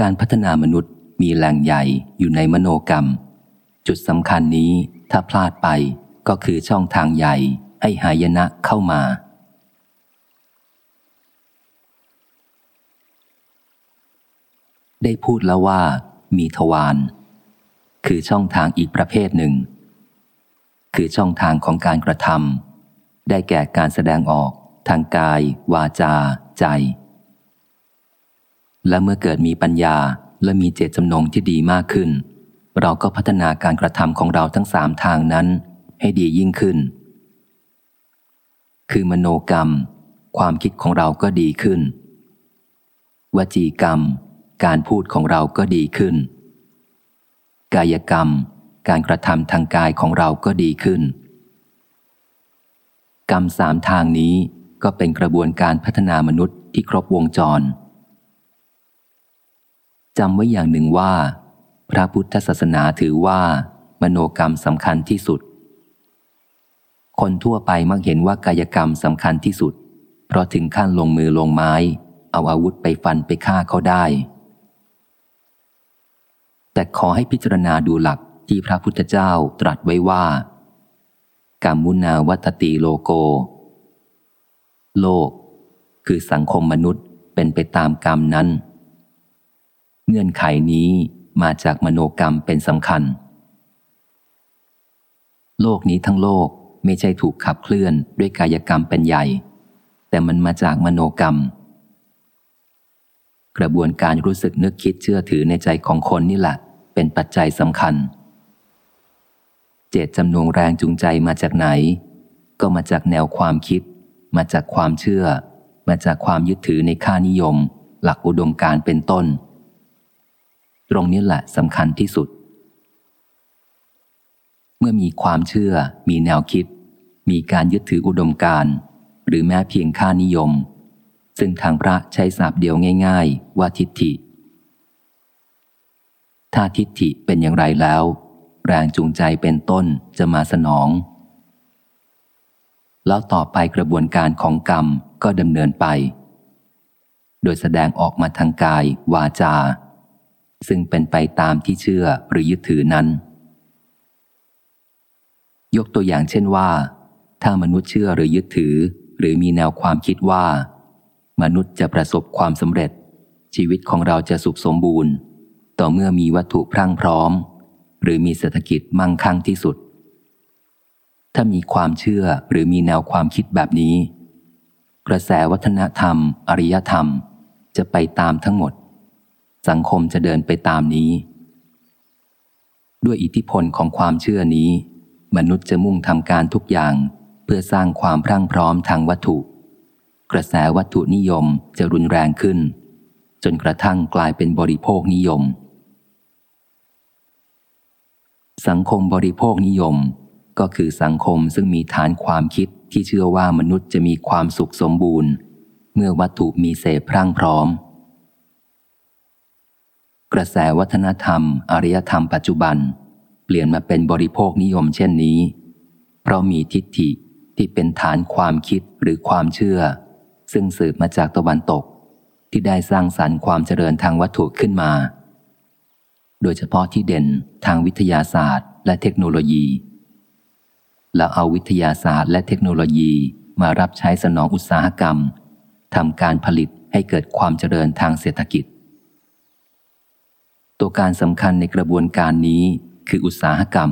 การพัฒนามนุษย์มีแหล่งใหญ่อยู่ในมโนกรรม จุดสำคัญนี้ถ้าพลาดไปก็คือช่องทางใหญ่ให้หายนะเข้ามา ได้พูดแล้วว่ามีทวารคือช่องทางอีกประเภทหนึ่ง คือช่องทางของการกระทำได้แก่การแสดงออก ทางกาย วาจา ใจ และเมื่อเกิดมีปัญญาและมีเจตจำนงที่ดีมากขึ้น เราก็พัฒนาการกระทำของเราทั้งสามทางนั้นให้ดียิ่งขึ้น คือมโนกรรม ความคิดของเราก็ดีขึ้น วจีกรรม การพูดของเราก็ดีขึ้น กายกรรม การกระทำทางกายของเราก็ดีขึ้น กรรมสามทางนี้ก็เป็นกระบวนการพัฒนามนุษย์ที่ครบวงจร จำไว้อย่างหนึ่งว่า พระพุทธศาสนาถือว่า มโนกรรมสำคัญที่สุด คนทั่วไปมักเห็นว่ากายกรรมสำคัญที่สุด เพราะถึงขั้นลงมือลงไม้ เอาอาวุธไปฟันไปฆ่าเขาได้ แต่ขอให้พิจารณาดูหลักที่พระพุทธเจ้าตรัสไว้ว่ากรรมุนาวัตติโลโก โลก คือสังคมมนุษย์เป็นไปตามกรรมนั้น เงื่อนไขนี้มาจากมโนกรรมเป็นสำคัญ โลกนี้ทั้งโลกไม่ใช่ถูกขับเคลื่อนด้วยกายกรรมเป็นใหญ่ แต่มันมาจากมโนกรรม กระบวนการรู้สึกนึกคิดเชื่อถือในใจของคนนี่แหละ เป็นปัจจัยสำคัญ เจตจำนวงแรงจูงใจมาจากไหน ก็มาจากแนวความคิด มาจากความเชื่อ มาจากความยึดถือในค่านิยม หลักอุดมการเป็นต้น ตรงนี้แหละสำคัญที่สุด เมื่อมีความเชื่อ มีแนวคิด มีการยึดถืออุดมการหรือแม้เพียงค่านิยม ซึ่งทางพระใช้สาบเดียวง่าย ๆ ว่าทิฏฐิ ถ้าทิฏฐิเป็นอย่างไรแล้ว แรงจูงใจเป็นต้นจะมาสนอง แล้วต่อไปกระบวนการของกรรมก็ดำเนินไป โดยแสดงออกมาทางกายวาจา ซึ่งเป็นไปตามที่เชื่อหรือยึดถือนั้น ยกตัวอย่างเช่นว่า ถ้ามนุษย์เชื่อหรือยึดถือ หรือมีแนวความคิดว่า มนุษย์จะประสบความสำเร็จ ชีวิตของเราจะสุขสมบูรณ์ ต่อเมื่อมีวัตถุพรั่งพร้อม หรือมีเศรษฐกิจมั่งคั่งที่สุด ถ้ามีความเชื่อหรือมีแนวความคิดแบบนี้ กระแสวัฒนธรรม อริยธรรม จะไปตามทั้งหมด สังคมจะเดินไปตามนี้ ด้วยอิทธิพลของความเชื่อนี้ มนุษย์จะมุ่งทำการทุกอย่าง เพื่อสร้างความพรั่งพร้อมทางวัตถุ กระแสวัตถุนิยมจะรุนแรงขึ้น จนกระทั่งกลายเป็นบริโภคนิยม สังคมบริโภคนิยมก็คือสังคมซึ่งมีฐานความคิดที่เชื่อว่ามนุษย์จะมีความสุขสมบูรณ์ เมื่อวัตถุมีเสพพรั่งพร้อม กระแสวัฒนธรรมอารยธรรมปัจจุบัน เปลี่ยนมาเป็นบริโภคนิยมเช่นนี้ เพราะมีทิฏฐิที่เป็นฐานความคิดหรือความเชื่อ ซึ่งสืบมาจากตะวันตก ที่ได้สร้างสรรค์ความเจริญทางวัตถุขึ้นมา โดยเฉพาะที่เด่นทางวิทยาศาสตร์ และเทคโนโลยี แล้วเอาวิทยาศาสตร์ และเทคโนโลยีมารับใช้สนองอุตสาหกรรมทำการผลิตให้เกิดความเจริญทางเศรษฐกิจ ตัวการสำคัญในกระบวนการนี้คืออุตสาหกรรม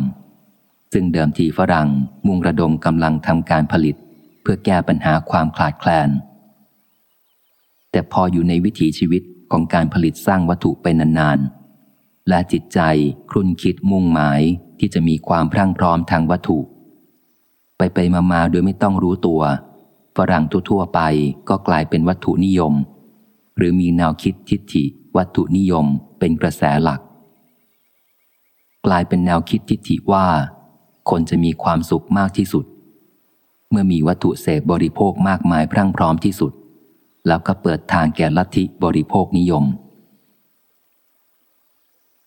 ซึ่งเดิมทีฝรั่งมุ่งระดมกำลังทำการผลิต เพื่อแก้ปัญหาความคลาดแคลน แต่พออยู่ในวิถีชีวิตของการผลิตสร้างวัตถุไปนานๆ และจิตใจครุ่นคิดมุ่งหมายที่จะมีความพรั่งพร้อมทางวัตถุ ไปไปมาๆโดยไม่ต้องรู้ตัว ฝรั่งทั่วๆไปก็กลายเป็นวัตถุนิยม หรือมีแนวคิดทิฏฐิ วัตถุนิยมเป็นกระแสหลัก กลายเป็นแนวคิดทิฏฐิว่า คนจะมีความสุขมากที่สุด เมื่อมีวัตถุเสพบริโภคมากมายพรั่งพร้อมที่สุด แล้วก็เปิดทางแก่ลัทธิบริโภคนิยม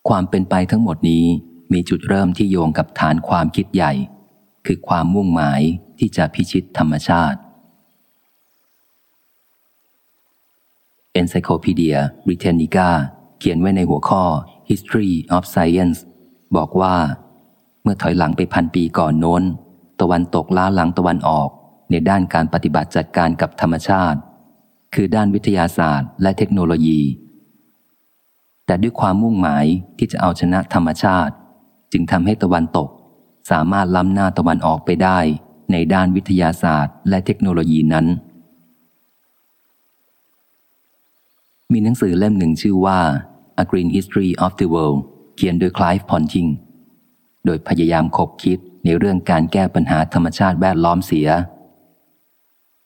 ความเป็นไปทั้งหมดนี้มีจุดเริ่มที่โยงกับฐานความคิดใหญ่ คือความมุ่งหมายที่จะพิชิตธรรมชาติ Encyclopedia Britannica เขียนไว้ในหัวข้อ History of Science บอกว่า เมื่อถอยหลังไปพันปีก่อนโน้น ตะวันตกล้าหลังตะวันออก ในด้านการปฏิบัติจัดการกับธรรมชาติ คือด้านวิทยาศาสตร์ และเทคโนโลยี แต่ด้วยความมุ่งหมายที่จะเอาชนะธรรมชาติ จึงทำให้ตะวันตก สามารถล้ำหน้าตะวันออกไปได้ ในด้านวิทยาศาสตร์ และเทคโนโลยีนั้น มีหนังสือเล่มหนึ่งชื่อว่า A Green History of the World เขียนโดยคลายฟ์พอนจิง โดยพยายามคบคิดในเรื่องการแก้ปัญหาธรรมชาติแวดล้อมเสีย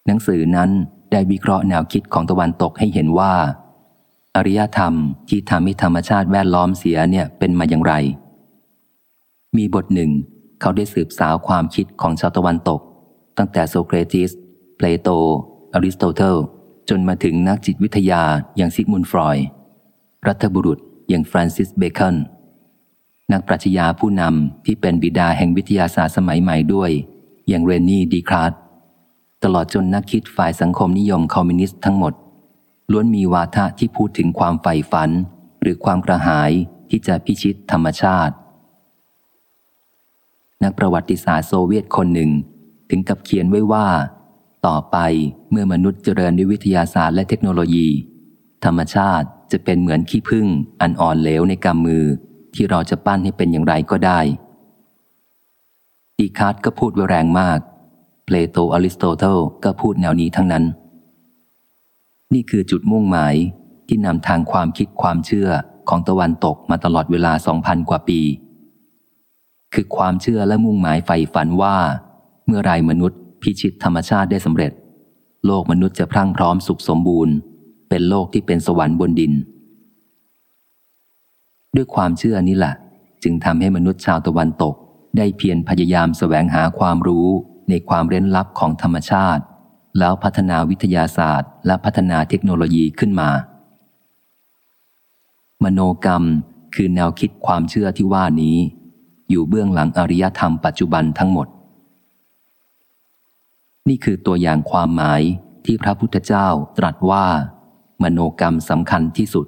หนังสือนั้นได้วิเคราะห์แนวคิดของตะวันตกให้เห็นว่า อารยธรรมที่ทำให้ธรรมชาติแวดล้อมเสียเนี่ยเป็นมาอย่างไร มีบทหนึ่ง เขาได้สืบสาวความคิดของชาวตะวันตก ตั้งแต่โซเครติส เพลโต อริสโตเติล จนมาถึงนักจิตวิทยาอย่างซิกมุนด์ฟรอยด์รัฐบุรุษอย่างฟรานซิสเบคอน นักปรัชญาผู้นำที่เป็นบิดาแห่งวิทยาศาสตร์สมัยใหม่ด้วย อย่างเรเน่เดคาร์ตตลอดจนนักคิดฝ่ายสังคมนิยมคอมมิวนิสต์ทั้งหมด ล้วนมีวาทะที่พูดถึงความใฝ่ฝัน หรือความกระหายที่จะพิชิตธรรมชาติ นักประวัติศาสตร์โซเวียตคนหนึ่ง ถึงกับเขียนไว้ว่า ต่อไปเมื่อมนุษย์เจริญด้วยวิทยาศาสตร์และเทคโนโลยี ธรรมชาติจะเป็นเหมือนขี้ผึ้งอันอ่อนเหลวในกำมือ ที่เราจะปั้นให้เป็นอย่างไรก็ได้เดคาร์ตก็พูดไว้แรงมากเพลโตอริสโตเติลก็พูดแนวนี้ทั้งนั้น นี่คือจุดมุ่งหมายที่นำทางความคิดความเชื่อของตะวันตกมาตลอดเวลาสองพันกว่าปี คือความเชื่อและมุ่งหมายใฝ่ฝันว่า เมื่อไรมนุษย์ พิชิตธรรมชาติได้สำเร็จ โลกมนุษย์จะพรั่งพร้อมสุขสมบูรณ์ เป็นโลกที่เป็นสวรรค์บนดิน ด้วยความเชื่อนี้แหละจึงทำให้มนุษย์ชาวตะวันตก ได้เพียรพยายามสแสวงหาความรู้ในความเร้นลับของธรรมชาติ แล้วพัฒนาวิทยาศาสตร์ และพัฒนาเทคโนโลยีขึ้นมา มโนกรรมคือแนวคิดความเชื่อที่ว่านี้ อยู่เบื้องหลังอริยธรรมปัจจุบันทั้งหมด นี่คือตัวอย่างความหมายที่พระพุทธเจ้าตรัสว่า มโนกรรมสำคัญที่สุด